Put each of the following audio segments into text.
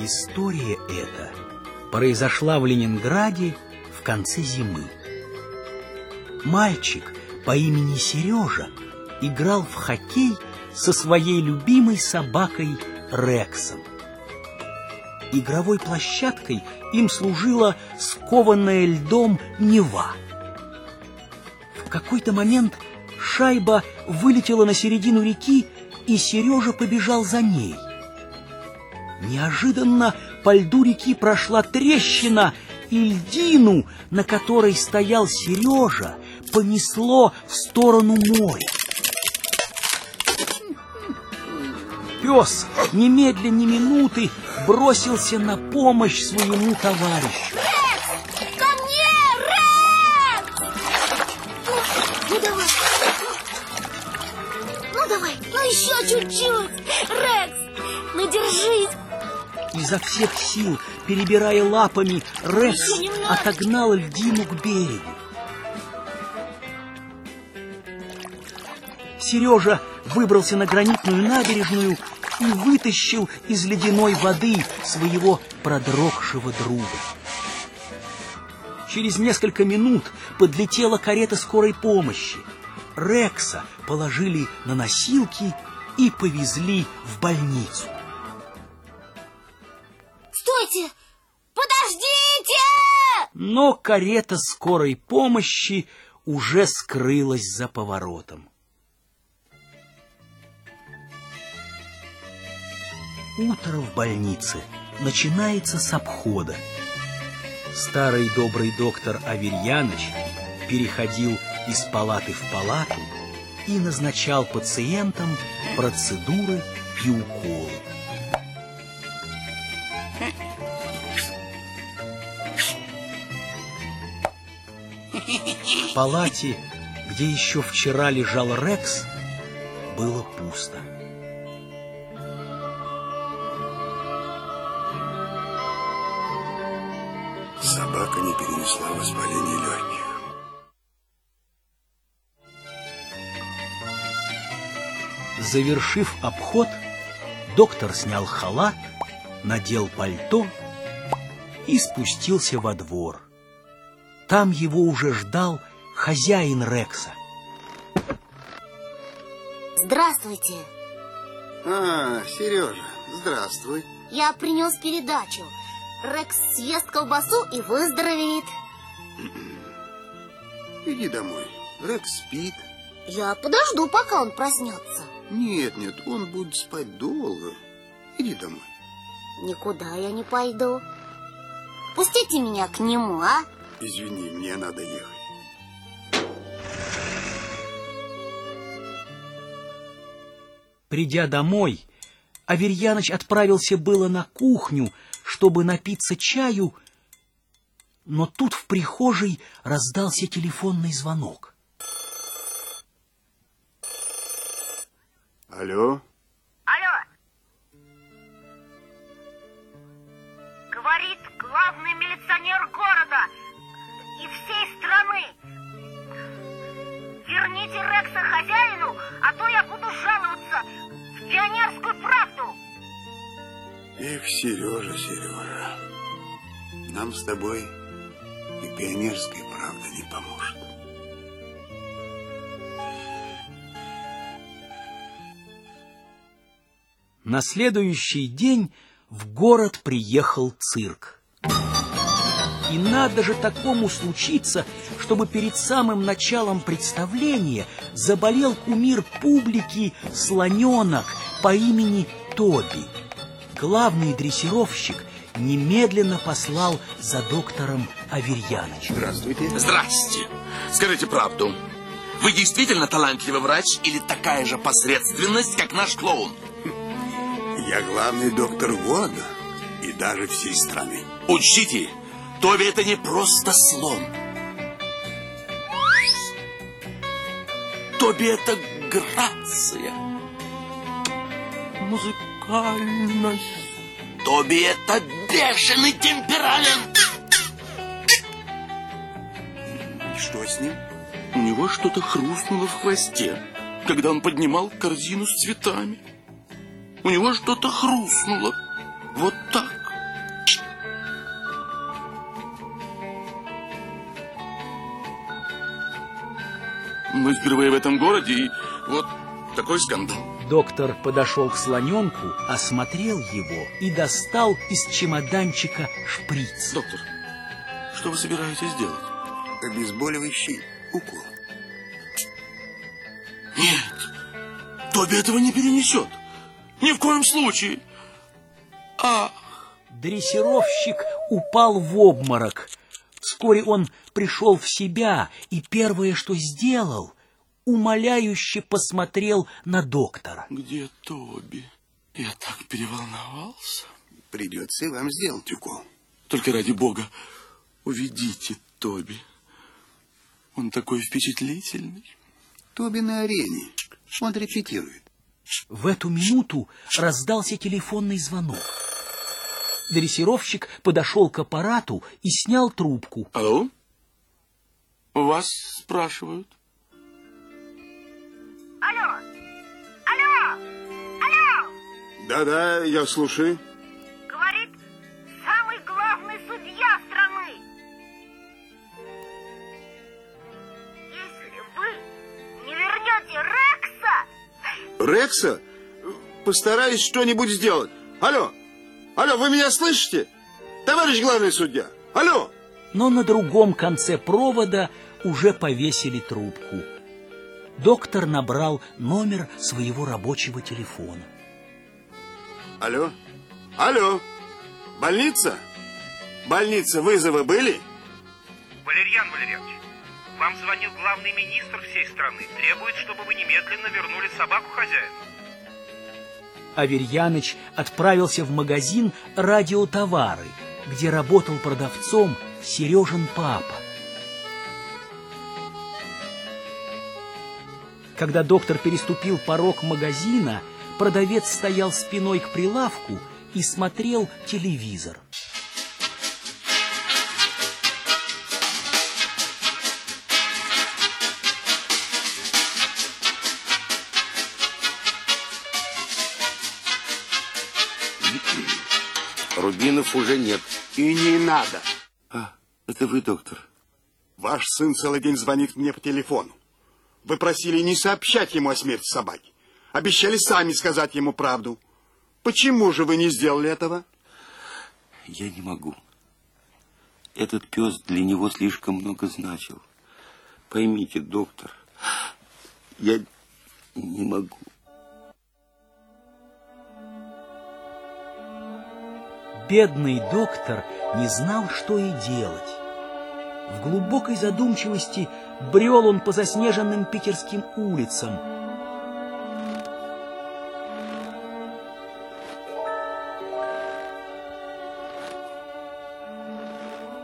История эта произошла в Ленинграде в конце зимы. Мальчик по имени Сережа играл в хоккей со своей любимой собакой Рексом. Игровой площадкой им служила скованная льдом Нева. В какой-то момент шайба вылетела на середину реки, и Сережа побежал за ней. Неожиданно по льду реки прошла трещина, и льдину, на которой стоял Сережа, понесло в сторону моря. Пес немедленно ни минуты бросился на помощь своему товарищу. Рекс! Ко мне, Рекс! Ну, давай. Ну, давай, ну еще чуть-чуть. Рекс, ну держись. Изо всех сил, перебирая лапами, Рекс отогнал льдину к берегу. Сережа выбрался на гранитную набережную и вытащил из ледяной воды своего продрогшего друга. Через несколько минут подлетела карета скорой помощи. Рекса положили на носилки и повезли в больницу. Стойте! Подождите! Но карета скорой помощи уже скрылась за поворотом. Утро в больнице начинается с обхода. Старый добрый доктор Аверьяныч переходил из палаты в палату и назначал пациентам процедуры и уколы. Палате, где еще вчера лежал Рекс, было пусто. Собака не перенесла воспаление легких. Завершив обход, доктор снял халат, надел пальто и спустился во двор. Там его уже ждал хозяин Рекса. Здравствуйте. А, Сережа, здравствуй. Я принес передачу. Рекс съест колбасу и выздоровеет. Иди домой. Рекс спит. Я подожду, пока он проснется. Нет, нет, он будет спать долго. Иди домой. Никуда я не пойду. Пустите меня к нему, а? Извини, мне надо ехать. Придя домой, Аверьяныч отправился было на кухню, чтобы напиться чаю, но тут в прихожей раздался телефонный звонок. Алло? Эх, Сережа, Сережа. Нам с тобой и пионерская правда не поможет. На следующий день в город приехал цирк. И надо же такому случиться, чтобы перед самым началом представления заболел кумир публики слоненок по имени Тоби. Главный дрессировщик немедленно послал за доктором Аверьяновичем. Здравствуйте. Здрасте. Скажите правду. Вы действительно талантливый врач или такая же посредственность, как наш клоун? Я главный доктор города и даже всей страны. Учтите, Тоби это не просто слон. Тоби это грация уникальность. Тоби — это бешеный темперамент. Что с ним? У него что-то хрустнуло в хвосте, когда он поднимал корзину с цветами. У него что-то хрустнуло. Вот так. Мы впервые в этом городе, и вот такой скандал. Доктор подошел к слоненку, осмотрел его и достал из чемоданчика шприц. Доктор, что вы собираетесь делать? Обезболивающий укол. Нет, Тоби этого не перенесет. Ни в коем случае. А, Дрессировщик упал в обморок. Вскоре он пришел в себя и первое, что сделал, умоляюще посмотрел на доктора. где Тоби? Я так переволновался. Придется и вам сделать укол. Только ради бога, уведите Тоби. Он такой впечатлительный. Тоби на арене. Он репетирует. В эту минуту раздался телефонный звонок. Дрессировщик подошел к аппарату и снял трубку. Алло? Вас спрашивают. Да-да, я слушаю. Говорит самый главный судья страны. Если вы не вернете Рекса, Рекса? Постараюсь что-нибудь сделать. Алло! Алло, вы меня слышите? Товарищ главный судья! Алло! Но на другом конце провода уже повесили трубку. Доктор набрал номер своего рабочего телефона. Алло? Алло? Больница? Больница, вызовы были? Валерьян Валерьянович, вам звонил главный министр всей страны. Требует, чтобы вы немедленно вернули собаку хозяину. Аверьяныч отправился в магазин «Радиотовары», где работал продавцом Сережин папа. Когда доктор переступил порог магазина, продавец стоял спиной к прилавку и смотрел телевизор. Рубинов уже нет. И не надо. А, это вы, доктор. Ваш сын целый день звонит мне по телефону. Вы просили не сообщать ему о смерти собаки. Обещали сами сказать ему правду. Почему же вы не сделали этого? Я не могу. Этот пес для него слишком много значил. Поймите, доктор, я не могу. Бедный доктор не знал, что и делать. В глубокой задумчивости брел он по заснеженным питерским улицам.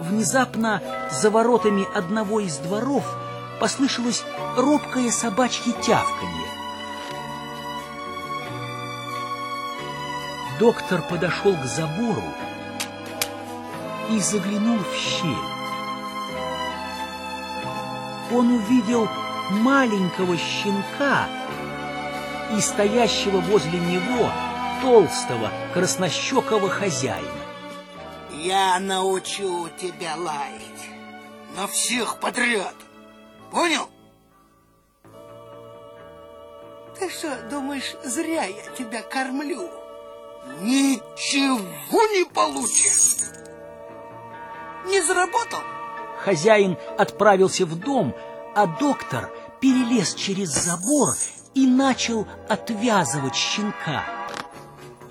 Внезапно за воротами одного из дворов послышалось робкое собачье тявканье. Доктор подошел к забору и заглянул в щель. Он увидел маленького щенка и стоящего возле него толстого краснощекого хозяина. Я научу тебя лаять. На всех подряд. Понял? Ты что, думаешь, зря я тебя кормлю? Ничего не получишь. Не заработал? Хозяин отправился в дом, а доктор перелез через забор и начал отвязывать щенка.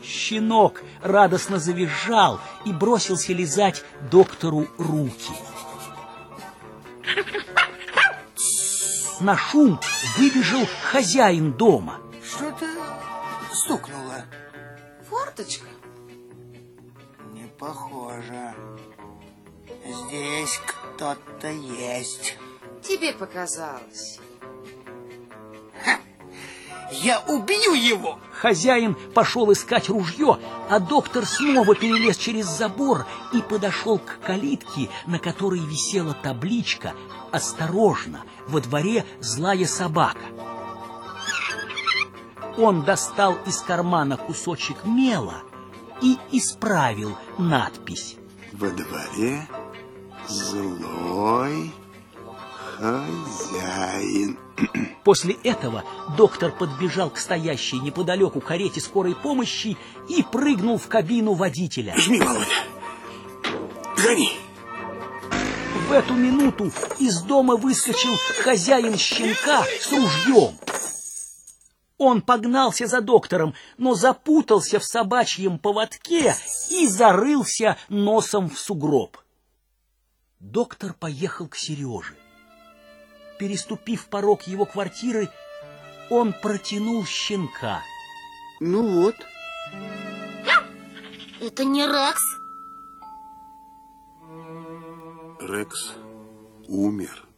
Щенок радостно завизжал и бросился лизать доктору руки. На шум выбежал хозяин дома. Что-то стукнуло. Форточка? Не похоже. Здесь кто-то есть. Тебе показалось. Я убью его! Хозяин пошел искать ружье, а доктор снова перелез через забор и подошел к калитке, на которой висела табличка «Осторожно! Во дворе злая собака». Он достал из кармана кусочек мела и исправил надпись. Во дворе злой Хозяин. После этого доктор подбежал к стоящей неподалеку карете скорой помощи и прыгнул в кабину водителя. Жми, Володя. Гони. В эту минуту из дома выскочил хозяин щенка с ружьем. Он погнался за доктором, но запутался в собачьем поводке и зарылся носом в сугроб. Доктор поехал к Сереже. Переступив порог его квартиры, он протянул щенка. Ну вот. Это не Рекс. Рекс умер.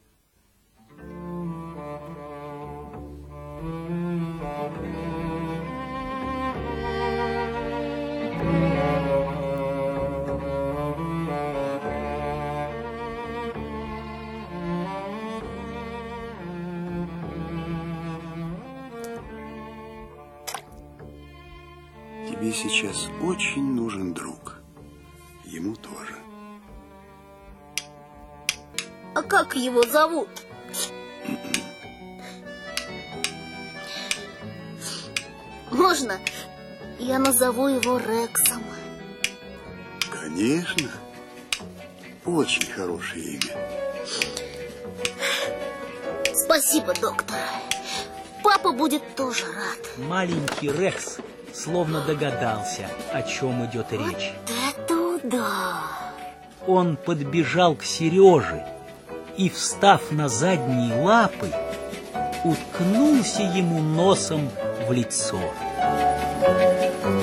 Сейчас очень нужен друг. Ему тоже. А как его зовут? Можно? Я назову его Рексом. Конечно. Очень хорошее имя. Спасибо, доктор. Папа будет тоже рад. Маленький Рекс словно догадался, о чем идет речь. Это да. Он подбежал к Сереже и, встав на задние лапы, уткнулся ему носом в лицо. Thank